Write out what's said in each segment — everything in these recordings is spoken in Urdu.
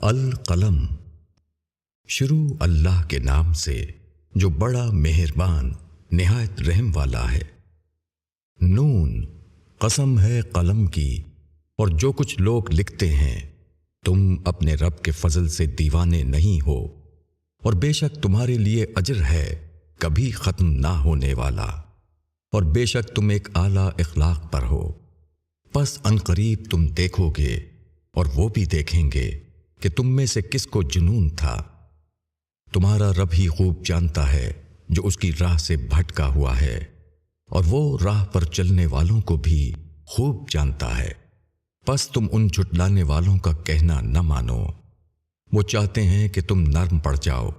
القلم۔ شروع اللہ کے نام سے جو بڑا مہربان، نہایت رحم والا ہے۔ نون، قسم ہے قلم کی، اور جو کچھ لوگ لکھتے ہیں، تم اپنے رب کے فضل سے دیوانے نہیں ہو۔ اور بے شک تمہارے لیے اجر ہے کبھی ختم نہ ہونے والا۔ اور بے شک تم ایک اعلی اخلاق پر ہو۔ پس قریب تم دیکھو گے اور وہ بھی دیکھیں گے۔ کہ تم میں سے کس کو جنون تھا؟ تمہارا رب ہی خوب جانتا ہے جو اس کی راہ سے بھٹکا ہوا ہے، اور وہ راہ پر چلنے والوں کو بھی خوب جانتا ہے۔ پس تم ان جھٹلانے والوں کا کہنا نہ مانو۔ وہ چاہتے ہیں کہ تم نرم پڑ جاؤ،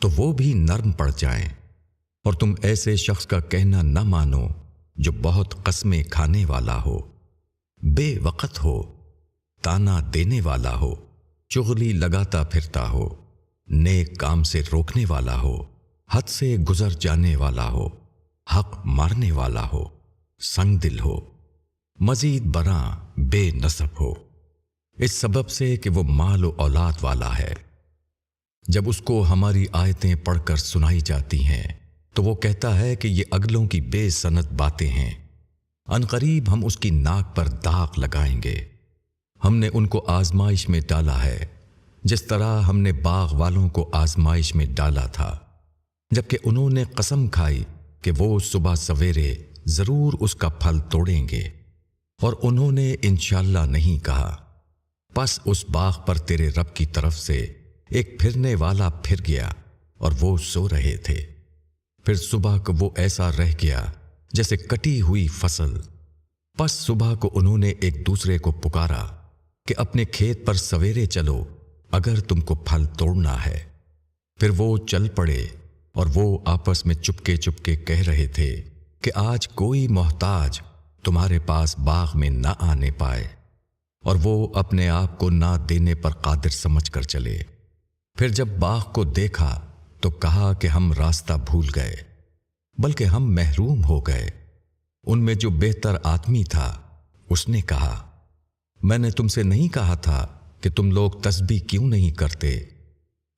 تو وہ بھی نرم پڑ جائیں۔ اور تم ایسے شخص کا کہنا نہ مانو جو بہت قسمیں کھانے والا ہو، بے وقت ہو، تانا دینے والا ہو۔ چغلی لگاتا پھرتا ہو، نیک کام سے روکنے والا ہو، حد سے گزر جانے والا ہو، حق مارنے والا ہو، سنگ دل ہو، مزید براں بے نصب ہو۔ اس سبب سے کہ وہ مال و اولاد والا ہے۔ جب اس کو ہماری آیتیں پڑھ کر سنائی جاتی ہیں، تو وہ کہتا ہے کہ یہ اگلوں کی بے صنعت باتیں ہیں۔ قریب ہم اس کی ناک پر داغ لگائیں گے۔ ہم نے ان کو آزمائش میں ڈالا ہے، جس طرح ہم نے باغ والوں کو آزمائش میں ڈالا تھا۔ جبکہ انہوں نے قسم کھائی کہ وہ صبح سویرے ضرور اس کا پھل توڑیں گے۔ اور انہوں نے انشاءاللہ نہیں کہا۔ پس اس باغ پر تیرے رب کی طرف سے ایک پھرنے والا پھر گیا اور وہ سو رہے تھے۔ پھر صبح کو وہ ایسا رہ گیا جیسے کٹی ہوئی فصل۔ پس صبح کو انہوں نے ایک دوسرے کو پکارا۔ کہ اپنے کھیت پر سویرے چلو، اگر تم کو پھل توڑنا ہے۔ پھر وہ چل پڑے اور وہ آپس میں چپکے چپکے کہہ رہے تھے کہ آج کوئی محتاج تمہارے پاس باغ میں نہ آنے پائے اور وہ اپنے آپ کو نہ دینے پر قادر سمجھ کر چلے۔ پھر جب باغ کو دیکھا تو کہا کہ ہم راستہ بھول گئے، بلکہ ہم محروم ہو گئے۔ ان میں جو بہتر آدمی تھا، اس نے کہا میں نے تم سے نہیں کہا تھا کہ تم لوگ تسبیح کیوں نہیں کرتے؟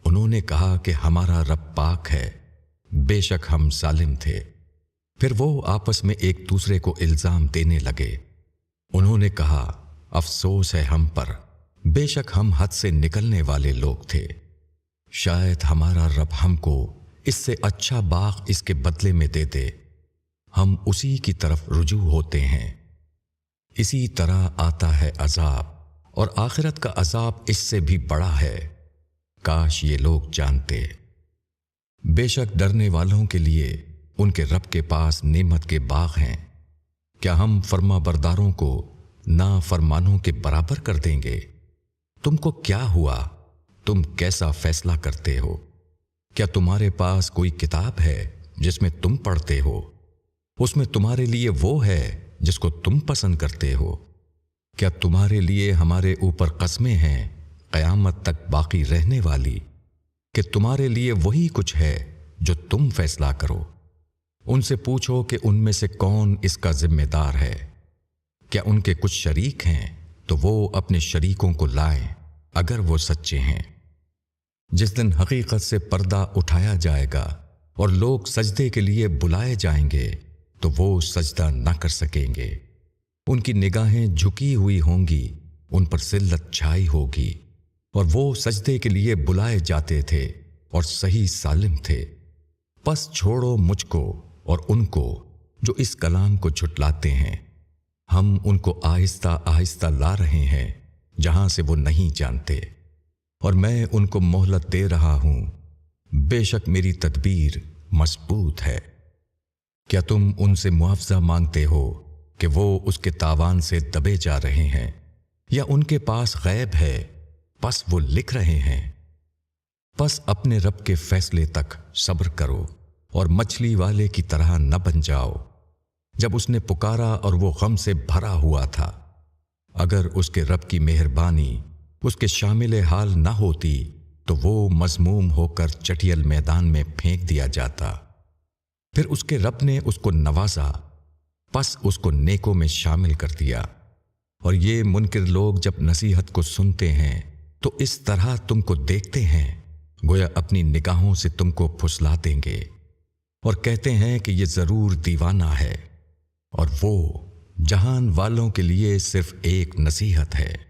انہوں نے کہا کہ ہمارا رب پاک ہے۔ بے شک ہم سالم تھے۔ پھر وہ آپس میں ایک دوسرے کو الزام دینے لگے۔ انہوں نے کہا، افسوس ہے ہم پر۔ بے شک ہم حد سے نکلنے والے لوگ تھے۔ شاید ہمارا رب ہم کو اس سے اچھا باغ اس کے بدلے میں دے دے۔ ہم اسی کی طرف رجوع ہوتے ہیں۔ اسی طرح آتا ہے عذاب، اور آخرت کا عذاب اس سے بھی بڑا ہے۔ کاش یہ لوگ جانتے۔ بے شک ڈرنے والوں کے لیے ان کے رب کے پاس نعمت کے باغ ہیں۔ کیا ہم فرما برداروں کو نا فرمانوں کے برابر کر دیں گے؟ تم کو کیا ہوا؟ تم کیسا فیصلہ کرتے ہو؟ کیا تمہارے پاس کوئی کتاب ہے جس میں تم پڑھتے ہو؟ اس میں تمہارے لیے وہ ہے جس کو تم پسند کرتے ہو۔ کیا تمہارے لیے ہمارے اوپر قسمیں ہیں قیامت تک باقی رہنے والی؟ کہ تمہارے لیے وہی کچھ ہے جو تم فیصلہ کرو۔ ان سے پوچھو کہ ان میں سے کون اس کا ذمہ دار ہے۔ کیا ان کے کچھ شریک ہیں؟ تو وہ اپنے شریکوں کو لائیں اگر وہ سچے ہیں۔ جس دن حقیقت سے پردہ اٹھایا جائے گا اور لوگ سجدے کے لیے بلائے جائیں گے تو وہ سجدہ نہ کر سکیں گے۔ ان کی نگاہیں جھکی ہوئی ہوں گی، ان پر سلت چھائی ہوگی۔ اور وہ سجدے کے لیے بلائے جاتے تھے اور صحیح سالم تھے۔ پس چھوڑو مجھ کو اور ان کو جو اس کلام کو جھٹلاتے ہیں۔ ہم ان کو آہستہ آہستہ لا رہے ہیں، جہاں سے وہ نہیں جانتے۔ اور میں ان کو مہلت دے رہا ہوں۔ بے شک میری تدبیر مضبوط ہے۔ کیا تم ان سے معاوضہ مانگتے ہو کہ وہ اس کے تاوان سے دبے جا رہے ہیں یا ان کے پاس غیب ہے پس وہ لکھ رہے ہیں؟ پس اپنے رب کے فیصلے تک صبر کرو اور مچھلی والے کی طرح نہ بن جاؤ۔ جب اس نے پکارا اور وہ غم سے بھرا ہوا تھا، اگر اس کے رب کی مہربانی اس کے شامل حال نہ ہوتی تو وہ مضموم ہو کر چٹیل میدان میں پھینک دیا جاتا۔ پھر اس کے رب نے اس کو نوازا، پس اس کو نیکوں میں شامل کر دیا۔ اور یہ منکر لوگ جب نصیحت کو سنتے ہیں، تو اس طرح تم کو دیکھتے ہیں، گویا اپنی نگاہوں سے تم کو پھسلا دیں گے۔ اور کہتے ہیں کہ یہ ضرور دیوانہ ہے، اور وہ جہان والوں کے لیے صرف ایک نصیحت ہے۔